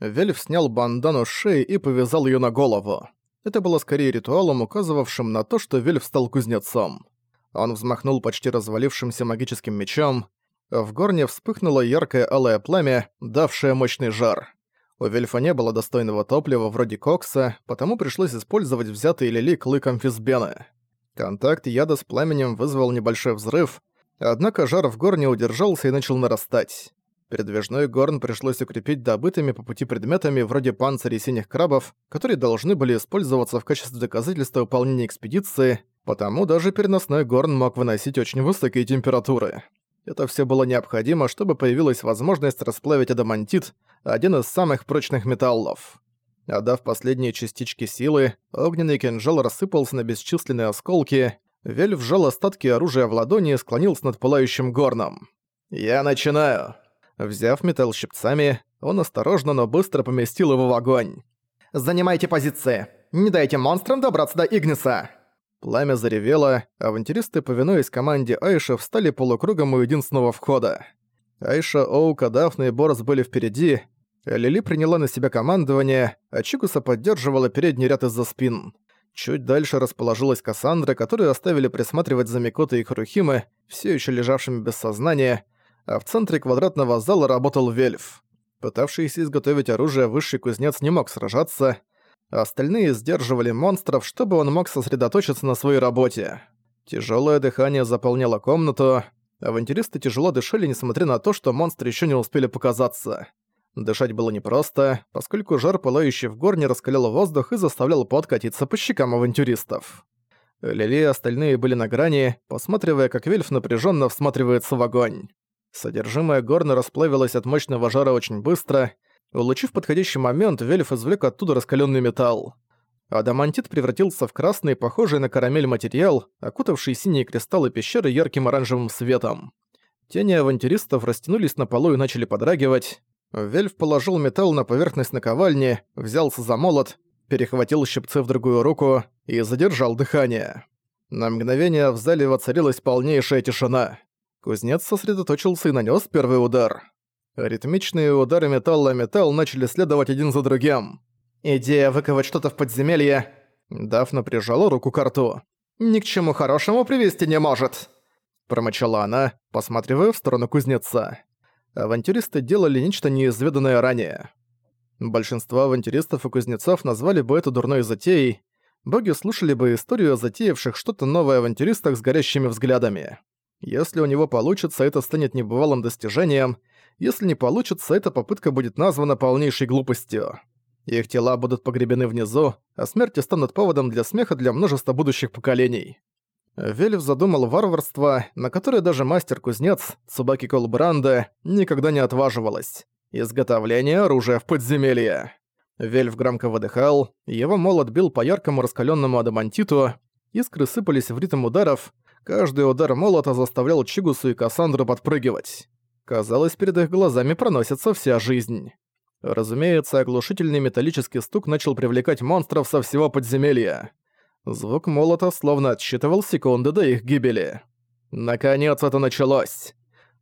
Вельф снял бандану с шеи и повязал ее на голову. Это было скорее ритуалом, указывавшим на то, что Вельф стал кузнецом. Он взмахнул почти развалившимся магическим мечом. В горне вспыхнуло яркое алое пламя, давшее мощный жар. У Вельфа не было достойного топлива вроде кокса, потому пришлось использовать взятый Лили клыком Физбена. Контакт яда с пламенем вызвал небольшой взрыв, однако жар в горне удержался и начал нарастать. Передвижной горн пришлось укрепить добытыми по пути предметами вроде панцирей синих крабов, которые должны были использоваться в качестве доказательства выполнения экспедиции, потому даже переносной горн мог выносить очень высокие температуры. Это все было необходимо, чтобы появилась возможность расплавить адамантит, один из самых прочных металлов. Отдав последние частички силы, огненный кинжал рассыпался на бесчисленные осколки, Вель вжал остатки оружия в ладони и склонился над пылающим горном. «Я начинаю!» Взяв металл щипцами, он осторожно, но быстро поместил его в огонь. «Занимайте позиции! Не дайте монстрам добраться до Игниса!» Пламя заревело, авантюристы, повинуясь команде Айша, встали полукругом у единственного входа. Айша, Оука, Дафна и Борос были впереди, Лили приняла на себя командование, а Чикуса поддерживала передний ряд из-за спин. Чуть дальше расположилась Кассандра, которую оставили присматривать за Микотой и Харухимы, все еще лежавшими без сознания, а в центре квадратного зала работал Вельф. Пытавшийся изготовить оружие высший кузнец не мог сражаться, остальные сдерживали монстров, чтобы он мог сосредоточиться на своей работе. Тяжелое дыхание заполняло комнату, авантюристы тяжело дышали, несмотря на то, что монстры еще не успели показаться. Дышать было непросто, поскольку жар, пылающий в горне, раскалял воздух и заставлял подкатиться по щекам авантюристов. Лили и остальные были на грани, посматривая, как Вельф напряженно всматривается в огонь. Содержимое горна расплавилось от мощного жара очень быстро. Улучив подходящий момент, Вельф извлек оттуда раскаленный металл. Адамантит превратился в красный, похожий на карамель материал, окутавший синие кристаллы пещеры ярким оранжевым светом. Тени авантюристов растянулись на полу и начали подрагивать. Вельф положил металл на поверхность наковальни, взялся за молот, перехватил щипцы в другую руку и задержал дыхание. На мгновение в зале воцарилась полнейшая тишина. Кузнец сосредоточился и нанес первый удар. Ритмичные удары металла металл начали следовать один за другим. Идея выковать что-то в подземелье. Дафна прижала руку к рту. «Ни к чему хорошему привести не может!» Промычала она, посматривая в сторону кузнеца. Авантюристы делали нечто неизведанное ранее. Большинство авантюристов и кузнецов назвали бы это дурной затеей, боги слушали бы историю о затеявших что-то новое авантюристах с горящими взглядами. Если у него получится, это станет небывалым достижением. Если не получится, эта попытка будет названа полнейшей глупостью. Их тела будут погребены внизу, а смерти станут поводом для смеха для множества будущих поколений. Вельф задумал варварство, на которое даже мастер-кузнец, Цубаки Колбранда, никогда не отваживалась. Изготовление оружия в подземелье. Вельф громко выдыхал, его молот бил по яркому раскаленному адамантиту, искры сыпались в ритм ударов, Каждый удар молота заставлял Чигусу и Кассандру подпрыгивать. Казалось, перед их глазами проносится вся жизнь. Разумеется, оглушительный металлический стук начал привлекать монстров со всего подземелья. Звук молота словно отсчитывал секунды до их гибели. Наконец это началось.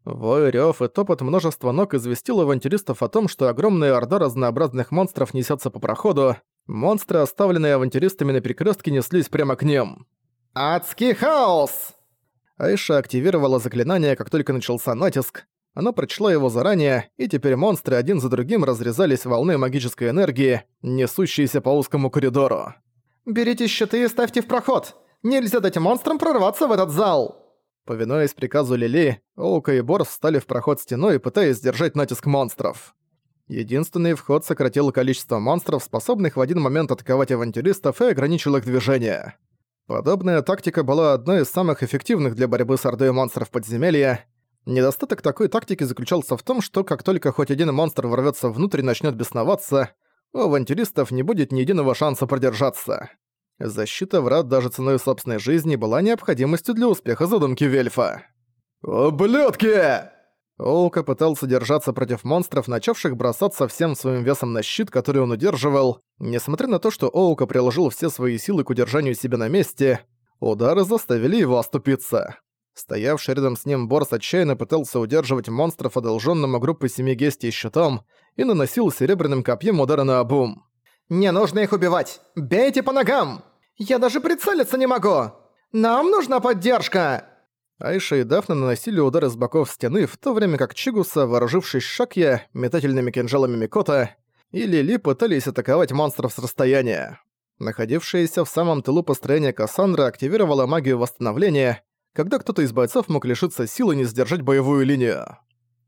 Вой, рёв и топот множества ног известил авантюристов о том, что огромная орда разнообразных монстров несется по проходу. Монстры, оставленные авантюристами на перекрестке, неслись прямо к ним. «Адский хаос!» Айша активировала заклинание, как только начался натиск. Она прочла его заранее, и теперь монстры один за другим разрезались волны магической энергии, несущиеся по узкому коридору. «Берите щиты и ставьте в проход! Нельзя дать монстрам прорваться в этот зал!» Повинуясь приказу Лили, Оука и Борс встали в проход стеной, пытаясь сдержать натиск монстров. Единственный вход сократил количество монстров, способных в один момент атаковать авантюристов, и ограничил их движение. Подобная тактика была одной из самых эффективных для борьбы с ордой монстров подземелья. Недостаток такой тактики заключался в том, что как только хоть один монстр ворвётся внутрь и начнёт бесноваться, у авантюристов не будет ни единого шанса продержаться. Защита врат даже ценой собственной жизни была необходимостью для успеха задумки Вельфа. «Ублюдки!» Оука пытался держаться против монстров, начавших бросаться всем своим весом на щит, который он удерживал. Несмотря на то, что Оука приложил все свои силы к удержанию себя на месте, удары заставили его оступиться. Стоявший рядом с ним Борс отчаянно пытался удерживать монстров, одолженному группы семи гестий щитом, и наносил серебряным копьем удары на обум. «Не нужно их убивать! Бейте по ногам! Я даже прицелиться не могу! Нам нужна поддержка!» Айша и Дафна наносили удары с боков стены, в то время как Чигуса, вооружившись Шакья, метательными кинжалами Микота, и Лили пытались атаковать монстров с расстояния. Находившаяся в самом тылу построения Кассандра активировала магию восстановления, когда кто-то из бойцов мог лишиться силы не сдержать боевую линию.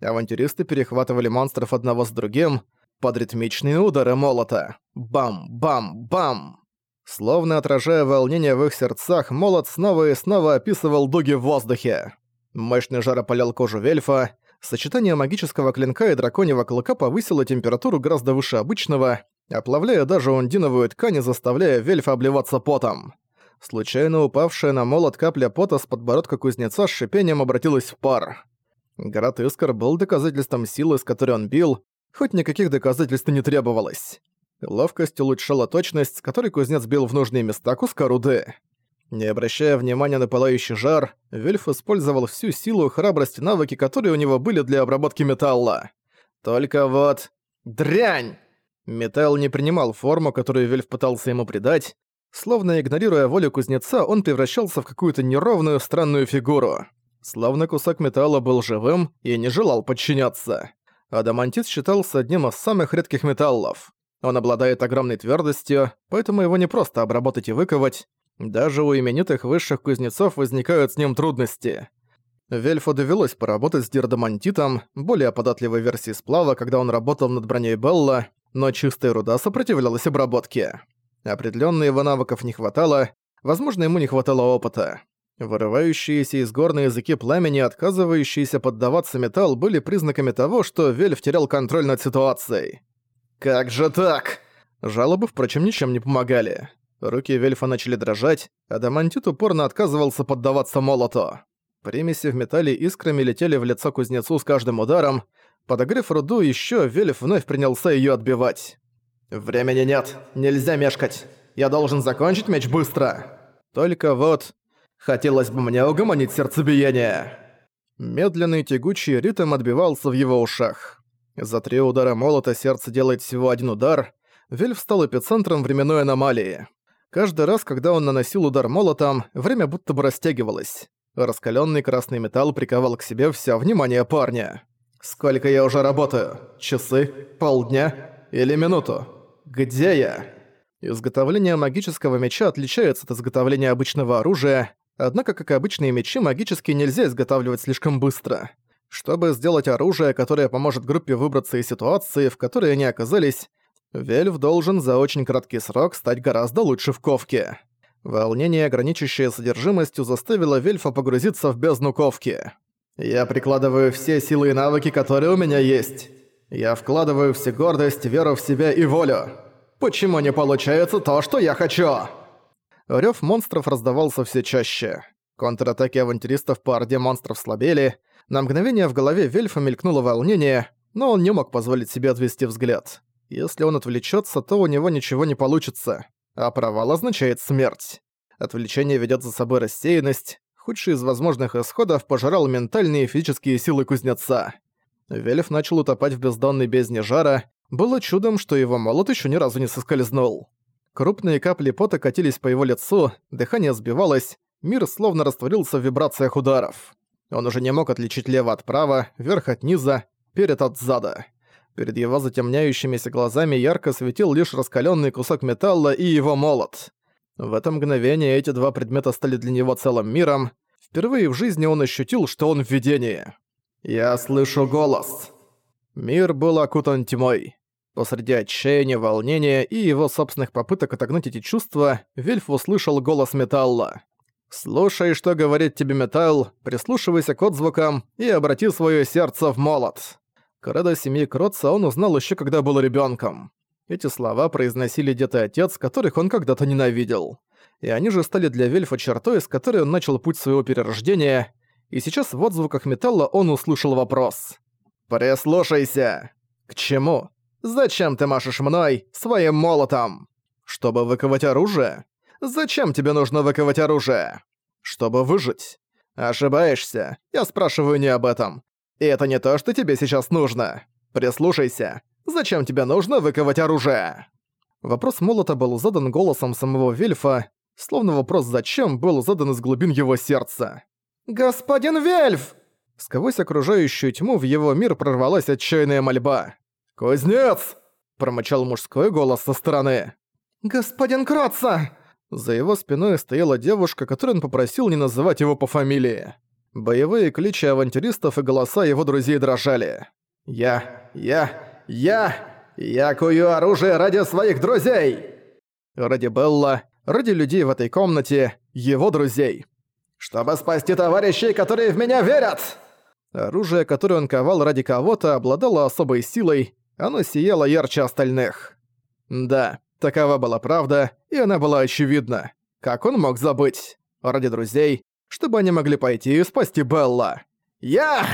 Авантюристы перехватывали монстров одного с другим под ритмичные удары молота. Бам-бам-бам! Словно отражая волнение в их сердцах, молот снова и снова описывал дуги в воздухе. Мощный жар опалял кожу Вельфа, сочетание магического клинка и драконьего клыка повысило температуру гораздо выше обычного, оплавляя даже ундиновую ткань и заставляя Вельфа обливаться потом. Случайно упавшая на молот капля пота с подбородка кузнеца с шипением обратилась в пар. Град Искр был доказательством силы, с которой он бил, хоть никаких доказательств не требовалось. Ловкость улучшала точность, с которой кузнец бил в нужные места куска руды. Не обращая внимания на пылающий жар, Вельф использовал всю силу, храбрость и навыки, которые у него были для обработки металла. Только вот... Дрянь! Металл не принимал форму, которую Вельф пытался ему придать, Словно игнорируя волю кузнеца, он превращался в какую-то неровную странную фигуру. Словно кусок металла был живым и не желал подчиняться. Адамантит считался одним из самых редких металлов. Он обладает огромной твердостью, поэтому его не просто обработать и выковать. Даже у именитых высших кузнецов возникают с ним трудности. Вельфу довелось поработать с дирдомантитом, более податливой версией сплава, когда он работал над броней Белла, но чистая руда сопротивлялась обработке. Определенно его навыков не хватало, возможно, ему не хватало опыта. Вырывающиеся из гор на языке пламени, отказывающиеся поддаваться металл, были признаками того, что Вельф терял контроль над ситуацией. «Как же так?» Жалобы, впрочем, ничем не помогали. Руки Вельфа начали дрожать, а Дамантит упорно отказывался поддаваться молоту. Примеси в металле искрами летели в лицо кузнецу с каждым ударом. Подогрев руду еще, Вельф вновь принялся ее отбивать. «Времени нет, нельзя мешкать. Я должен закончить меч быстро. Только вот... Хотелось бы мне угомонить сердцебиение». Медленный тягучий ритм отбивался в его ушах. За три удара молота сердце делает всего один удар. Вельф стал эпицентром временной аномалии. Каждый раз, когда он наносил удар молотом, время будто бы растягивалось. Раскаленный красный металл приковал к себе все внимание парня. «Сколько я уже работаю? Часы? Полдня? Или минуту?» Где я? Изготовление магического меча отличается от изготовления обычного оружия, однако, как и обычные мечи, магические нельзя изготавливать слишком быстро. Чтобы сделать оружие, которое поможет группе выбраться из ситуации, в которой они оказались, Вельф должен за очень краткий срок стать гораздо лучше в ковке. Волнение, граничащее содержимостью, заставило Вельфа погрузиться в бездну ковки. «Я прикладываю все силы и навыки, которые у меня есть. Я вкладываю все гордость, веру в себя и волю. Почему не получается то, что я хочу?» Рёв монстров раздавался все чаще. Контратаки авантюристов по орде монстров слабели. На мгновение в голове Вельфа мелькнуло волнение, но он не мог позволить себе отвести взгляд. Если он отвлечется, то у него ничего не получится, а провал означает смерть. Отвлечение ведет за собой рассеянность. Худший из возможных исходов пожирал ментальные и физические силы кузнеца. Велев начал утопать в бездонной бездне жара. Было чудом, что его молот еще ни разу не соскользнул. Крупные капли пота катились по его лицу, дыхание сбивалось, мир словно растворился в вибрациях ударов. Он уже не мог отличить лево от права, верх от низа, перед от зада. Перед его затемняющимися глазами ярко светил лишь раскаленный кусок металла и его молот. В это мгновение эти два предмета стали для него целым миром. Впервые в жизни он ощутил, что он в видении. «Я слышу голос». Мир был окутан тьмой. Посреди отчаяния, волнения и его собственных попыток отогнать эти чувства, Вильф услышал голос металла. «Слушай, что говорит тебе металл, прислушивайся к отзвукам и обрати свое сердце в молот». Кредо семьи Кротца он узнал еще когда был ребенком. Эти слова произносили дед и отец, которых он когда-то ненавидел. И они же стали для Вельфа чертой, с которой он начал путь своего перерождения, и сейчас в отзвуках металла он услышал вопрос. «Прислушайся!» «К чему? Зачем ты машешь мной своим молотом? Чтобы выковать оружие? Зачем тебе нужно выковать оружие? Чтобы выжить. Ошибаешься. Я спрашиваю не об этом. И это не то, что тебе сейчас нужно. Прислушайся. Зачем тебе нужно выковать оружие? Вопрос молота был задан голосом самого Вельфа, словно вопрос «зачем» был задан из глубин его сердца. «Господин Вельф!» Сквозь окружающую тьму в его мир прорвалась отчаянная мольба. «Кузнец!» – промычал мужской голос со стороны. «Господин Кратца!» За его спиной стояла девушка, которую он попросил не называть его по фамилии. Боевые кличи авантюристов и голоса его друзей дрожали. «Я... я... я... я кую оружие ради своих друзей!» Ради Белла, ради людей в этой комнате, его друзей чтобы спасти товарищей, которые в меня верят!» Оружие, которое он ковал ради кого-то, обладало особой силой, оно сияло ярче остальных. Да, такова была правда, и она была очевидна. Как он мог забыть? Ради друзей, чтобы они могли пойти и спасти Белла. «Я!»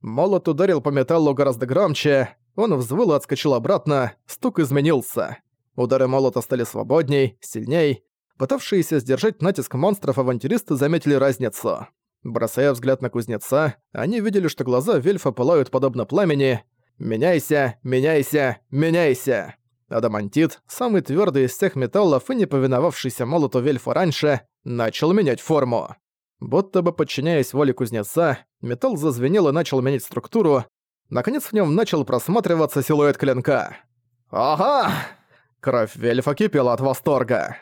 Молот ударил по металлу гораздо громче, он взвыл и отскочил обратно, стук изменился. Удары молота стали свободней, сильней, Пытавшиеся сдержать натиск монстров авантюристы заметили разницу. Бросая взгляд на кузнеца, они видели, что глаза Вельфа пылают подобно пламени. «Меняйся! Меняйся! Меняйся!» Адамантит, самый твердый из всех металлов и не повиновавшийся молоту Вельфа раньше, начал менять форму. Будто бы подчиняясь воле кузнеца, металл зазвенел и начал менять структуру. Наконец в нем начал просматриваться силуэт клинка. «Ага!» Кровь Вельфа кипела от восторга.